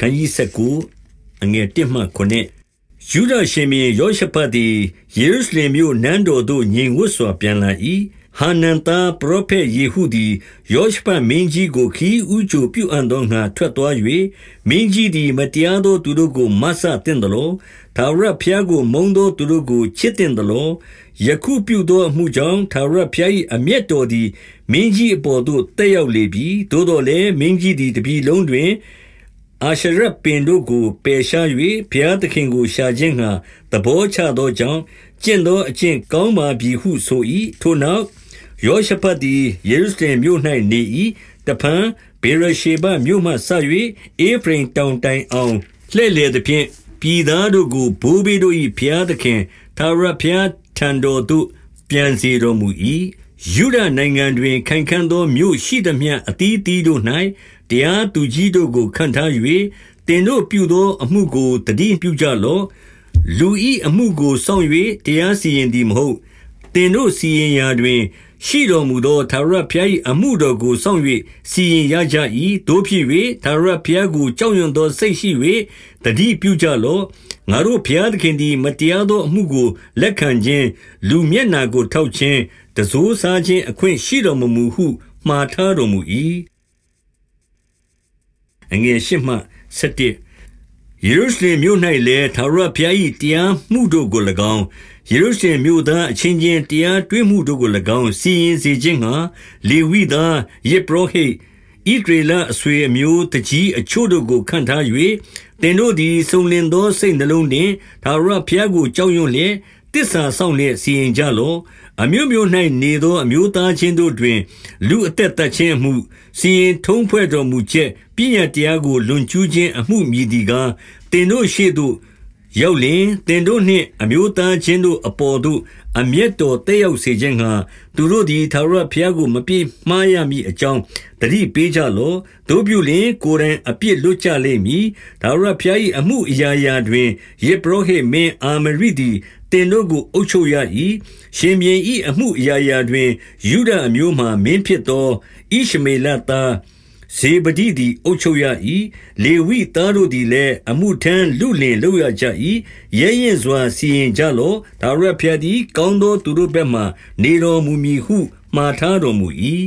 ခန်းကြီး19အငယ်1မှ9ယူဒရှင်မင်းယောရှဖတ်သည်ယေရုရှလင်မြို့နန်းတော်သို့ညင်ဝတ်စွာပြန်လာ၏ဟာနန်သားပရောဖက်ယေဟုသည်ယောရှဖတ်မင်းကြီးကိုခီးဥကြိုပြုအပ်သောငါထွက်သွား၍မင်းကြီးသည်မတရားသောသူတို့ကိုမဆသင့်တယ်လို့သာရဖျားကိုမုံသောသူတို့ကိုချစ်တင်တယ်လို့ယခုပြုသောအမှုကြောင့်သာရဖျား၏အမျက်တော်သည်မင်းကြီးအပေါ်သို့တက်ရောက်လေပြီသို့တော်လည်းမင်းကြီးသည်တပြီလုံးတွင် အာရှရပင်တို့ကိုပယ်ရှား၍ဘုရားသခင်ကို ရှာခြင်းငှာသဘောချသောကြောင့်ကျင့်သောအကျင့်ကောင်းပါပြီဟုဆို၏ထိုနောက်ယောရှဖတ်သည်ယေရုရှလင်မြို့၌နေ၏တဖန်ဘေရရှေဘမြို့မှဆ၍အေဖရင်တောင်တိုင်အောင်လှည့်လေသည်ဖြင့်ပြည်သားတို့ကိုဘိုးဘေးတို့၏ဘုရားသခင်သာရဘုရားထံတော်သို့ပြန်စေတော်မူ၏ ယုဒနိုင်ငံတွင် ခိုင်ခံ့သောမြို့ရှိသမျှ အသီးသီးတို့၌တရားသူကြီးတို့ကို ခန့်ထား၍တင်တို့ပြုသောအမှုကိုတတိပြုကြလော့ လူဤအမှုကို စောင့်၍တရားစီရင်သည်မဟုတ်တင်တို့စီရင်ရာတွင် ရှိတော်မူသောသာရဖျား၏အမှုတော်ကိုစောင့်၍စီရင်ရကြ၏တို့ဖြစ်၍သာရဖျားကိုကြောက်ရွံ့သောစိတ်ရှိ၍တတိပြုကြလော့ငါတို့ဘုရားသခင်သည်မတရားသောအမှုကိုလက်ခံခြင်းလူမျက်နာကိုထောက်ခြင်းတစိုးစားခြင်းအခွင့်ရှိတော်မမူဟုမှားထားတော်မူ၏အငယ်၈မှ၁၁ယေရုရှလင်မြို့၌လည်းသာရဘုရား၏တရားမှုတို့ကို၎င်းယေရုရှလင်မြို့သားအချင်းချင်းတရားတွေ့မှုတို့ကို၎င်းစီရင်စေခြင်းငှာလေဝိသားယေဘရဟိဣဒရေလအဆွေအမျိုးတကြီးအချို့တို့ကိုခန့်ထား၍တင်တို့သည်စုံလင်သောစိတ်နှလုံးနှင့်သာရဘုရားကိုကြောက်ရွံ့လျက်တစ္ဆာဆောင်လျက်စီရင်ကြလော့အမျိုးမျိုး၌နေသောအမျိုးသားချင်းတို့တွင် လူအသက်သက်ချင်းမှုစီရင်ထုံးဖွဲ့တော်မူချက်ပြည့်ညတ်တရားကိုလွန်ကျူးခြင်းအမှုမြည်သည်ကားတင်တို့ရှေ့သို့ ရောက်လင်တင်တို့နှင့်အမျိုးသားချင်းတို့အပေါ်သို့အမျက်တော်တက်ရောက်စေခြင်းငှာသူတို့သည်သာရဘုရားကိုမပြည့်မှားရမည်အကြောင်းတတိပေးကြလော့တို့ပြုလင်ကိုယ်တိုင်အပြစ်လွတ်ကြလိမ့်မည်သာရဘုရား၏အမှုအရာရာတွင်ယေဘရဟိမင်းအာမရိသည်တင်တို့ကိုအုပ်ချုပ်ရ၏ရှင်ဘင်၏အမှုအရာရာတွင်ယူဒအမျိုးမှမင်းဖြစ်သောဣရှမေလသား ဇေဗဒိသည် အုပ်ချုပ်ရ၏လေဝိသားတို့သည်လည်း အမှုထမ်းလူလင်လုပ်ရကြ၏ရဲရင်စွာ စီရင်ကြလော့ဒါရဖျားသည် ကောင်းသောသူတို့ဘက်မှနေတော်မူမည်ဟု မှားထားတော်မူ၏